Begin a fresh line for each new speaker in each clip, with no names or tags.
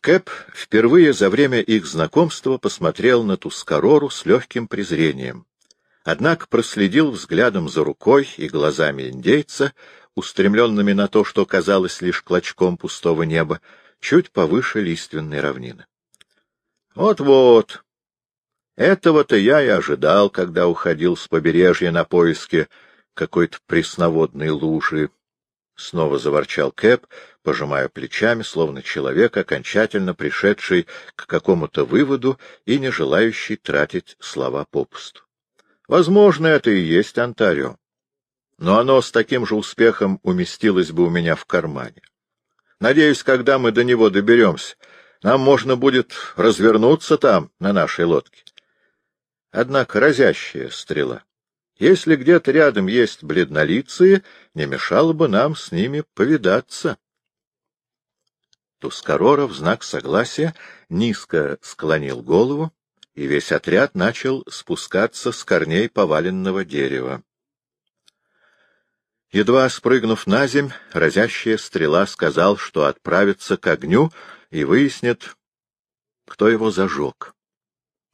Кэп впервые за время их знакомства посмотрел на Тускарору с легким презрением. Однако проследил взглядом за рукой и глазами индейца, устремленными на то, что казалось лишь клочком пустого неба, чуть повыше лиственной равнины. Вот-вот. Этого-то я и ожидал, когда уходил с побережья на поиски какой-то пресноводной лужи. Снова заворчал Кэп, пожимая плечами, словно человек, окончательно пришедший к какому-то выводу и не желающий тратить слова попусту. Возможно, это и есть Онтарио. Но оно с таким же успехом уместилось бы у меня в кармане. Надеюсь, когда мы до него доберемся, нам можно будет развернуться там, на нашей лодке. Однако разящая стрела. Если где-то рядом есть бледнолицые, не мешало бы нам с ними повидаться. Тускарора в знак согласия низко склонил голову, и весь отряд начал спускаться с корней поваленного дерева. Едва спрыгнув на земь, разящая стрела сказал, что отправится к огню и выяснит, кто его зажег.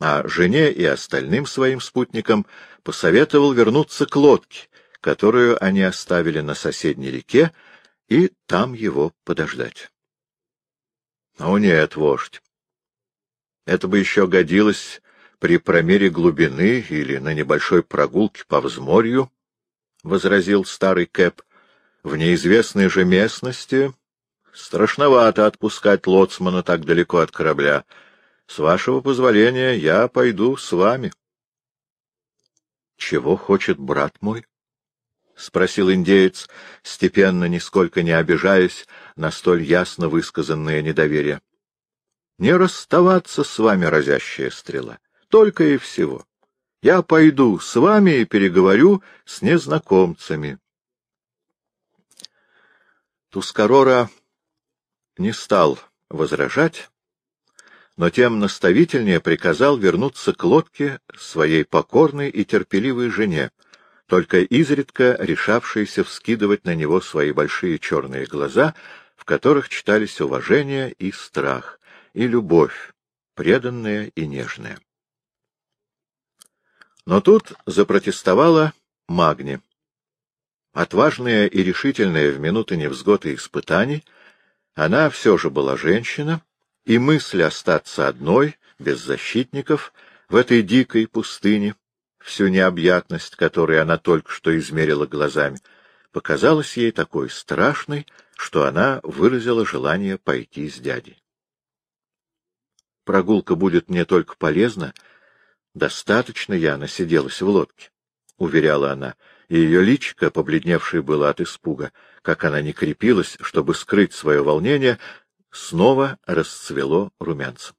А жене и остальным своим спутникам посоветовал вернуться к лодке, которую они оставили на соседней реке, и там его подождать. — О нет, вождь, это бы еще годилось при промере глубины или на небольшой прогулке по взморью, — возразил старый Кэп. — В неизвестной же местности страшновато отпускать лоцмана так далеко от корабля. С вашего позволения я пойду с вами. — Чего хочет брат мой? — спросил индеец, степенно, нисколько не обижаясь на столь ясно высказанное недоверие. — Не расставаться с вами, разящая стрела, только и всего. Я пойду с вами и переговорю с незнакомцами. Тускарора не стал возражать, но тем наставительнее приказал вернуться к лодке своей покорной и терпеливой жене, только изредка решавшейся вскидывать на него свои большие черные глаза, в которых читались уважение и страх, и любовь, преданная и нежная. Но тут запротестовала Магни. Отважная и решительная в минуты невзгод и испытаний, она все же была женщина, и мысль остаться одной, без защитников, в этой дикой пустыне, всю необъятность, которой она только что измерила глазами, показалась ей такой страшной, что она выразила желание пойти с дядей. Прогулка будет мне только полезна. Достаточно я насиделась в лодке, — уверяла она, и ее личико, побледневшее было от испуга, как она не крепилась, чтобы скрыть свое волнение, снова расцвело румянцем.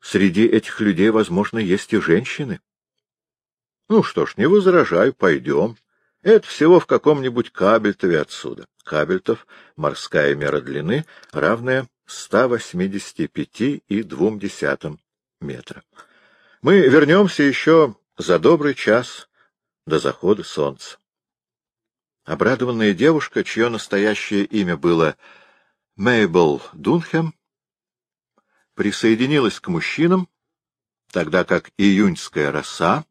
Среди этих людей, возможно, есть и женщины. Ну что ж, не возражаю, пойдем. Это всего в каком-нибудь Кабельтове отсюда. Кабельтов — морская мера длины, равная 185,2 метра. Мы вернемся еще за добрый час до захода солнца. Обрадованная девушка, чье настоящее имя было Мейбл Дунхэм, присоединилась к мужчинам, тогда как июньская роса,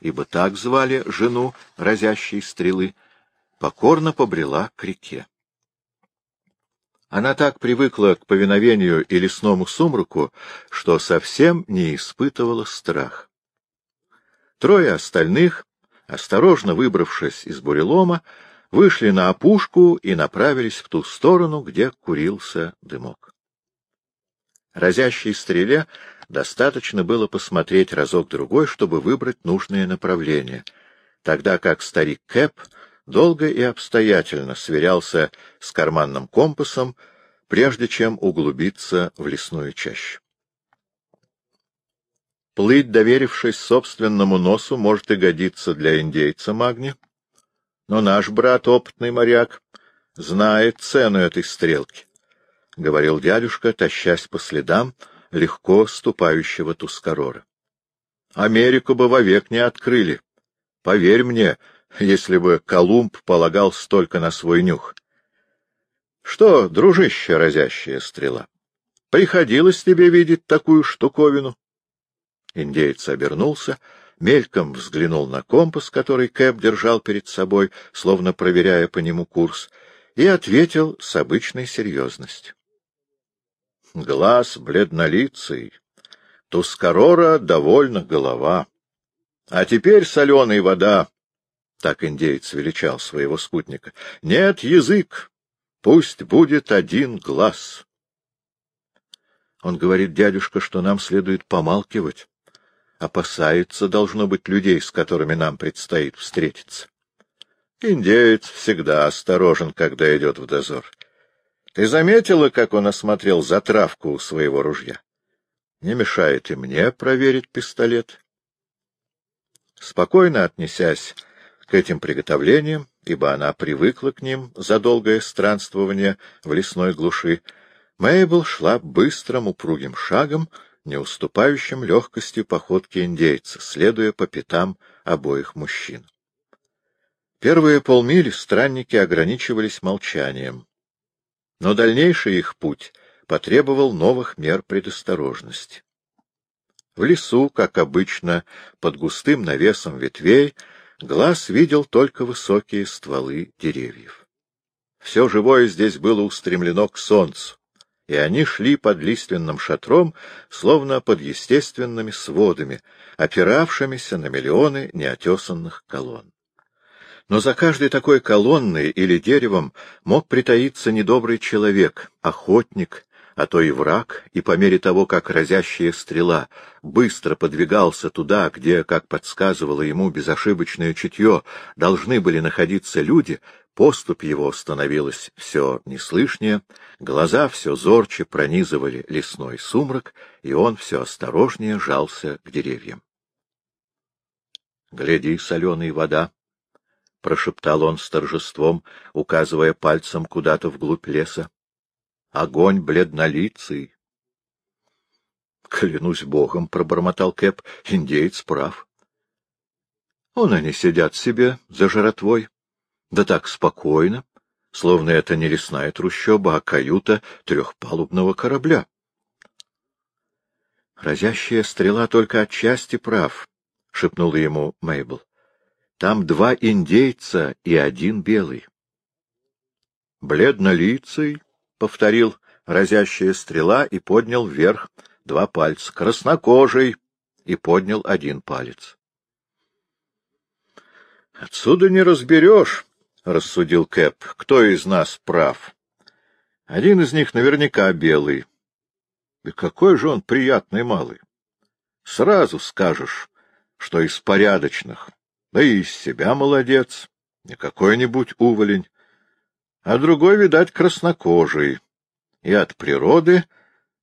ибо так звали жену разящей стрелы, покорно побрела к реке. Она так привыкла к повиновению и лесному сумраку, что совсем не испытывала страх. Трое остальных, осторожно выбравшись из бурелома, вышли на опушку и направились в ту сторону, где курился дымок. Разящей стреле достаточно было посмотреть разок-другой, чтобы выбрать нужное направление, тогда как старик Кэп долго и обстоятельно сверялся с карманным компасом, прежде чем углубиться в лесную чащу. Плыть, доверившись собственному носу, может и годиться для индейца Магни, но наш брат, опытный моряк, знает цену этой стрелки, — говорил дядюшка, тащась по следам легко ступающего Тускарора. Америку бы вовек не открыли. Поверь мне, если бы Колумб полагал столько на свой нюх. Что, дружище, разящая стрела? Приходилось тебе видеть такую штуковину? Индеец обернулся, мельком взглянул на компас, который Кэп держал перед собой, словно проверяя по нему курс, и ответил с обычной серьезностью. Глаз бледнолицый, Тускарора довольно голова. А теперь соленая вода, — так индеец величал своего спутника, — нет язык, пусть будет один глаз. Он говорит, дядюшка, что нам следует помалкивать. Опасается, должно быть, людей, с которыми нам предстоит встретиться. Индеец всегда осторожен, когда идет в дозор. Ты заметила, как он осмотрел затравку у своего ружья? Не мешает и мне проверить пистолет. Спокойно отнесясь к этим приготовлениям, ибо она привыкла к ним за долгое странствование в лесной глуши, Мейбл шла быстрым упругим шагом, не уступающим легкостью походки индейца, следуя по пятам обоих мужчин. Первые полмили странники ограничивались молчанием, но дальнейший их путь потребовал новых мер предосторожности. В лесу, как обычно, под густым навесом ветвей, глаз видел только высокие стволы деревьев. Все живое здесь было устремлено к солнцу, и они шли под лиственным шатром, словно под естественными сводами, опиравшимися на миллионы неотесанных колонн. Но за каждой такой колонной или деревом мог притаиться недобрый человек, охотник, а то и враг, и по мере того, как разящая стрела быстро подвигался туда, где, как подсказывало ему безошибочное чутье, должны были находиться люди, поступь его становилась все неслышнее, глаза все зорче пронизывали лесной сумрак, и он все осторожнее жался к деревьям. — Гляди, соленая вода! — прошептал он с торжеством, указывая пальцем куда-то вглубь леса. Огонь бледнолицый. — Клянусь богом, — пробормотал Кэп, — индеец прав. Он они сидят себе за жратвой, да так спокойно, словно это не лесная трущоба, а каюта трехпалубного корабля. Разящая стрела только отчасти прав, — шепнула ему Мейбл. Там два индейца и один белый. Бледнолицый, повторил разящая стрела и поднял вверх два пальца. Краснокожий и поднял один палец. Отсюда не разберешь, рассудил Кэп, кто из нас прав. Один из них наверняка белый. И какой же он приятный малый. Сразу скажешь, что из порядочных, да и из себя молодец, не какой-нибудь уволень а другой, видать, краснокожий, и от природы,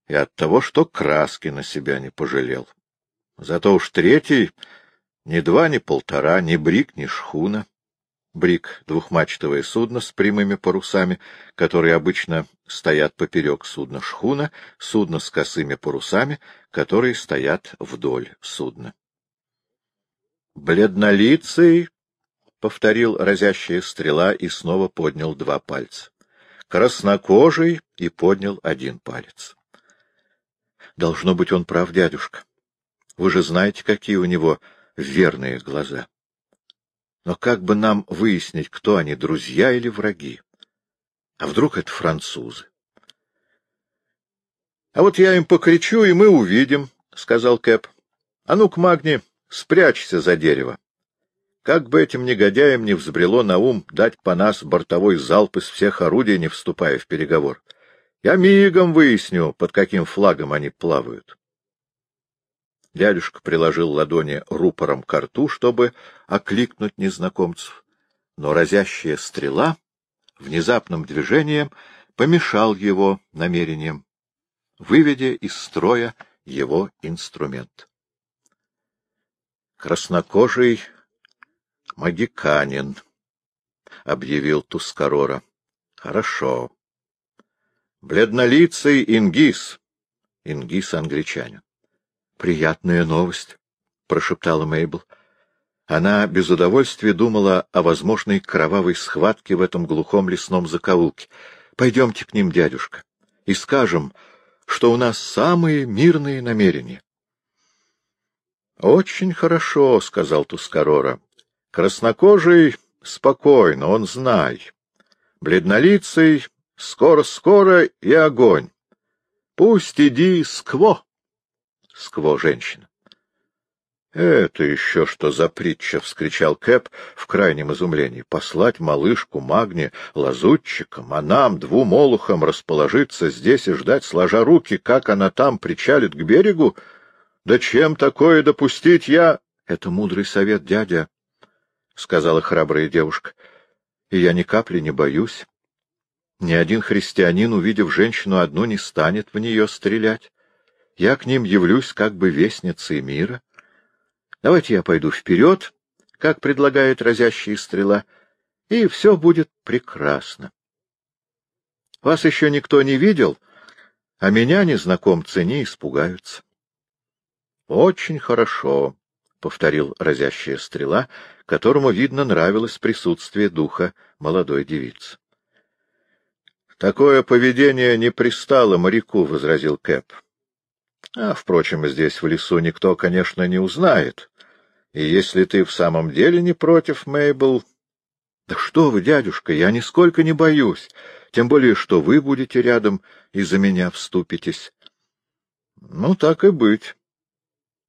и от того, что краски на себя не пожалел. Зато уж третий ни два, ни полтора, ни брик, ни шхуна. Брик — двухмачтовое судно с прямыми парусами, которые обычно стоят поперек судна шхуна, судно с косыми парусами, которые стоят вдоль судна. Бледнолицый — повторил разящая стрела и снова поднял два пальца. Краснокожий и поднял один палец. Должно быть, он прав, дядюшка. Вы же знаете, какие у него верные глаза. Но как бы нам выяснить, кто они, друзья или враги? А вдруг это французы? — А вот я им покричу, и мы увидим, — сказал Кэп. — А ну-ка, Магни, спрячься за дерево. Как бы этим негодяям не взбрело на ум дать по нас бортовой залп из всех орудий, не вступая в переговор. Я мигом выясню, под каким флагом они плавают. Дядюшка приложил ладони рупором к рту, чтобы окликнуть незнакомцев, но разящая стрела внезапным движением помешал его намерениям, выведя из строя его инструмент. Краснокожий Магиканин, — объявил Тускарора. — Хорошо. Бледнолицый Ингис. Ингис — англичанин. — Приятная новость, — прошептала Мейбл. Она без удовольствия думала о возможной кровавой схватке в этом глухом лесном закоулке. — Пойдемте к ним, дядюшка, и скажем, что у нас самые мирные намерения. — Очень хорошо, — сказал Тускарора. — Краснокожий спокойно, он знай. Бледнолицый скоро-скоро и огонь. Пусть иди скво. Скво женщина. — Это еще что за притча? — вскричал Кэп в крайнем изумлении. — Послать малышку Магни лазутчикам, а нам, двум олухам, расположиться здесь и ждать, сложа руки, как она там причалит к берегу? Да чем такое допустить я? — Это мудрый совет, дядя, — сказала храбрая девушка. — И я ни капли не боюсь. Ни один христианин, увидев женщину одну, не станет в нее стрелять. Я к ним явлюсь как бы вестницей мира. Давайте я пойду вперед, как предлагает разящая стрела, и все будет прекрасно. Вас еще никто не видел, а меня незнакомцы не испугаются. — Очень хорошо, — повторил разящая стрела, которому, видно, нравилось присутствие духа молодой девицы. — Такое поведение не пристало моряку, — возразил Кэп. — А, впрочем, здесь в лесу никто, конечно, не узнает. И если ты в самом деле не против, Мейбл... Да что вы, дядюшка, я нисколько не боюсь, тем более, что вы будете рядом и за меня вступитесь. Ну, так и быть.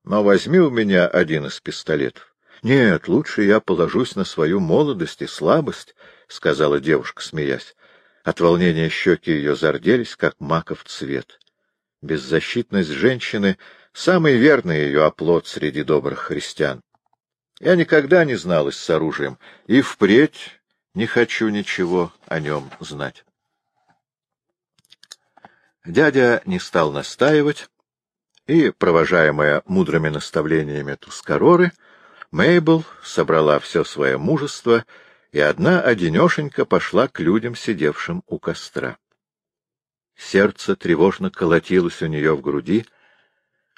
Но возьми у меня один из пистолетов. Нет, лучше я положусь на свою молодость и слабость, — сказала девушка, смеясь. От волнения щеки ее зарделись, как маков цвет. Беззащитность женщины — самый верный ее оплот среди добрых христиан. Я никогда не зналась с оружием, и впредь не хочу ничего о нем знать. Дядя не стал настаивать, и, провожаемая мудрыми наставлениями Тускароры, Мейбл собрала все свое мужество и одна одинешенька пошла к людям, сидевшим у костра. Сердце тревожно колотилось у нее в груди,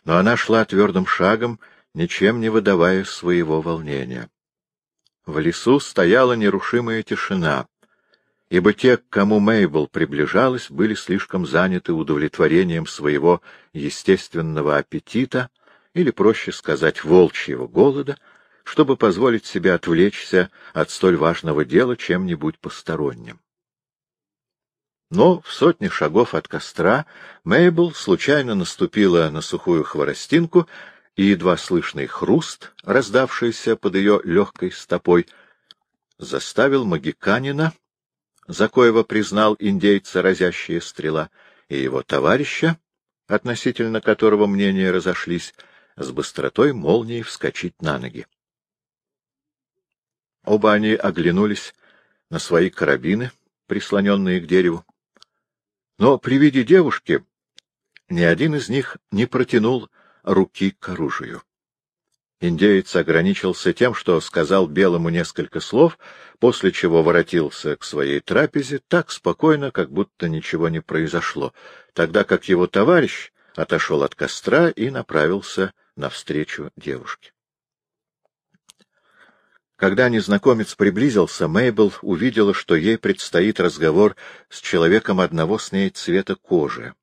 но она шла твердым шагом, ничем не выдавая своего волнения. В лесу стояла нерушимая тишина, ибо те, к кому Мейбл приближалась, были слишком заняты удовлетворением своего естественного аппетита, или, проще сказать, волчьего голода, чтобы позволить себе отвлечься от столь важного дела чем-нибудь посторонним. Но в сотне шагов от костра Мейбл случайно наступила на сухую хворостинку и едва слышный хруст, раздавшийся под ее легкой стопой, заставил магиканина, за коего признал индейца разящая стрела, и его товарища, относительно которого мнения разошлись, с быстротой молнии вскочить на ноги. Оба они оглянулись на свои карабины, прислоненные к дереву. Но при виде девушки ни один из них не протянул руки к оружию. Индеец ограничился тем, что сказал Белому несколько слов, после чего воротился к своей трапезе так спокойно, как будто ничего не произошло, тогда как его товарищ отошел от костра и направился навстречу девушке. Когда незнакомец приблизился, Мейбл увидела, что ей предстоит разговор с человеком одного с ней цвета кожи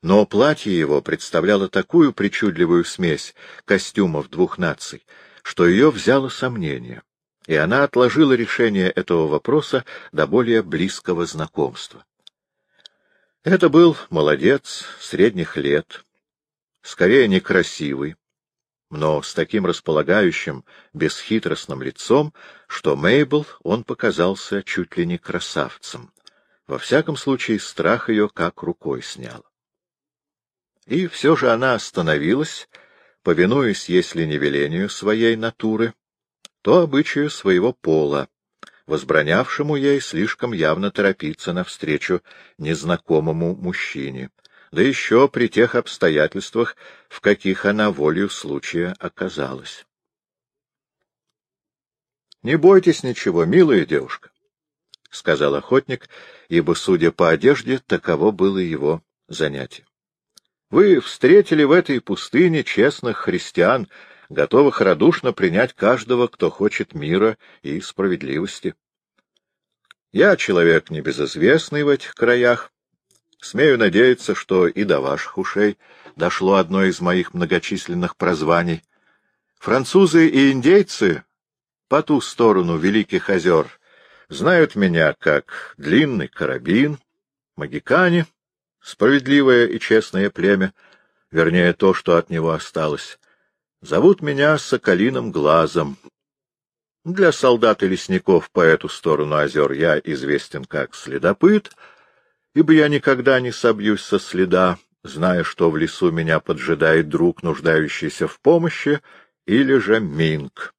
но платье его представляло такую причудливую смесь костюмов двух наций, что ее взяло сомнение, и она отложила решение этого вопроса до более близкого знакомства. Это был молодец средних лет, скорее некрасивый, но с таким располагающим, бесхитростным лицом, что Мейбл он показался чуть ли не красавцем. Во всяком случае, страх ее как рукой снял. И все же она остановилась, повинуясь, если не велению своей натуры, то обычаю своего пола, возбранявшему ей слишком явно торопиться навстречу незнакомому мужчине, да еще при тех обстоятельствах, в каких она волею случая оказалась. — Не бойтесь ничего, милая девушка, — сказал охотник, ибо, судя по одежде, таково было его занятие. Вы встретили в этой пустыне честных христиан, готовых радушно принять каждого, кто хочет мира и справедливости. Я человек небезызвестный в этих краях, Смею надеяться, что и до ваших ушей дошло одно из моих многочисленных прозваний. Французы и индейцы по ту сторону Великих озер знают меня как длинный карабин, магикане, справедливое и честное племя, вернее, то, что от него осталось. Зовут меня Соколиным Глазом. Для солдат и лесников по эту сторону озер я известен как следопыт, ибо я никогда не собьюсь со следа, зная, что в лесу меня поджидает друг, нуждающийся в помощи, или же Минг.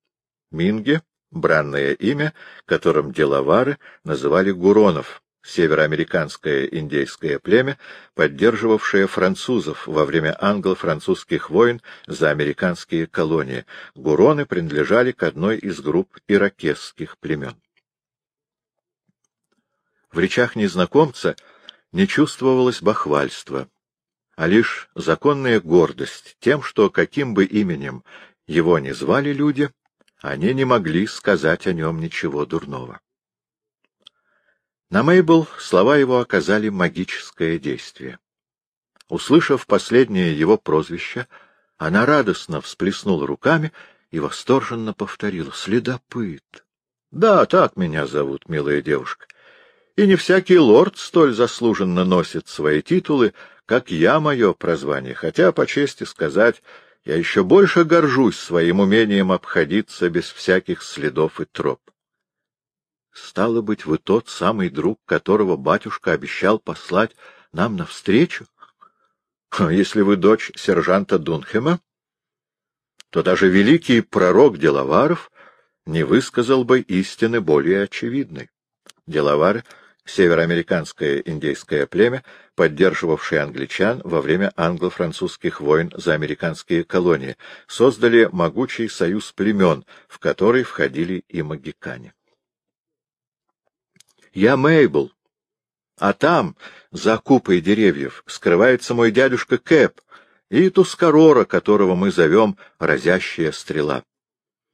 Минги — бранное имя, которым деловары называли гуронов, североамериканское индейское племя, поддерживавшее французов во время англо-французских войн за американские колонии. Гуроны принадлежали к одной из групп иракесских племен. В речах незнакомца не чувствовалось бахвальства, а лишь законная гордость тем, что каким бы именем его ни звали люди, они не могли сказать о нем ничего дурного. На Мейбл слова его оказали магическое действие. Услышав последнее его прозвище, она радостно всплеснула руками и восторженно повторила «Следопыт». «Да, так меня зовут, милая девушка. И не всякий лорд столь заслуженно носит свои титулы, как я мое прозвание, хотя, по чести сказать, я еще больше горжусь своим умением обходиться без всяких следов и троп. Стало быть, вы тот самый друг, которого батюшка обещал послать нам навстречу? Если вы дочь сержанта Дунхема, то даже великий пророк Делаваров не высказал бы истины более очевидной. Делавары — североамериканское индейское племя, поддерживавшее англичан во время англо-французских войн за американские колонии, создали могучий союз племен, в который входили и магикане. Я Мейбл. А там, за купой деревьев, скрывается мой дядюшка Кэп и Тускарора, которого мы зовем «разящая стрела».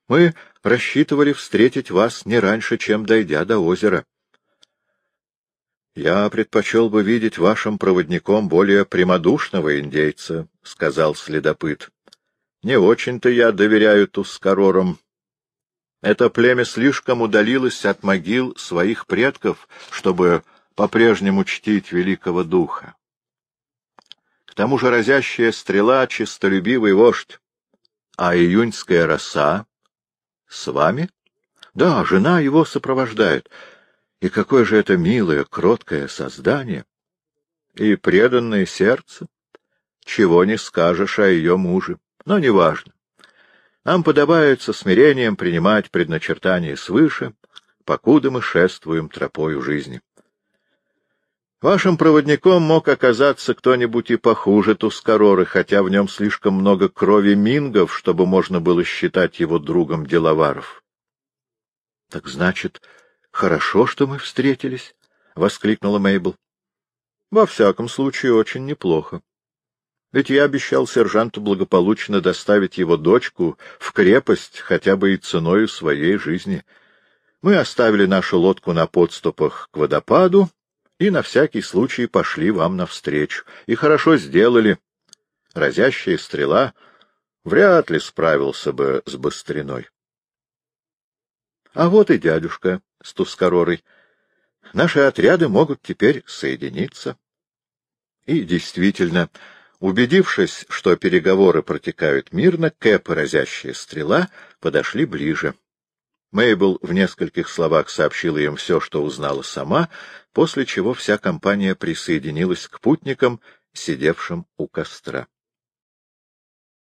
Мы рассчитывали встретить вас не раньше, чем дойдя до озера. Я предпочел бы видеть вашим проводником более прямодушного индейца, — сказал следопыт. Не очень-то я доверяю Тускарорам. Это племя слишком удалилось от могил своих предков, чтобы по-прежнему чтить великого духа. К тому же разящая стрела — чистолюбивый вождь. А июньская роса с вами? Да, жена его сопровождает. И какое же это милое, кроткое создание! И преданное сердце! Чего не скажешь о ее муже, но неважно. Нам подобает со смирением принимать предначертания свыше, покуда мы шествуем тропою жизни. Вашим проводником мог оказаться кто-нибудь и похуже Тускароры, хотя в нем слишком много крови мингов, чтобы можно было считать его другом деловаров. — Так значит, хорошо, что мы встретились? — воскликнула Мейбл. — Во всяком случае, очень неплохо. Ведь я обещал сержанту благополучно доставить его дочку в крепость хотя бы и ценою своей жизни. Мы оставили нашу лодку на подступах к водопаду и на всякий случай пошли вам навстречу. И хорошо сделали. Разящая стрела вряд ли справился бы с быстриной. А вот и дядюшка с Тускаророй. Наши отряды могут теперь соединиться. И действительно, Убедившись, что переговоры протекают мирно, Кэп и разящая стрела подошли ближе. Мейбл в нескольких словах сообщила им все, что узнала сама, после чего вся компания присоединилась к путникам, сидевшим у костра.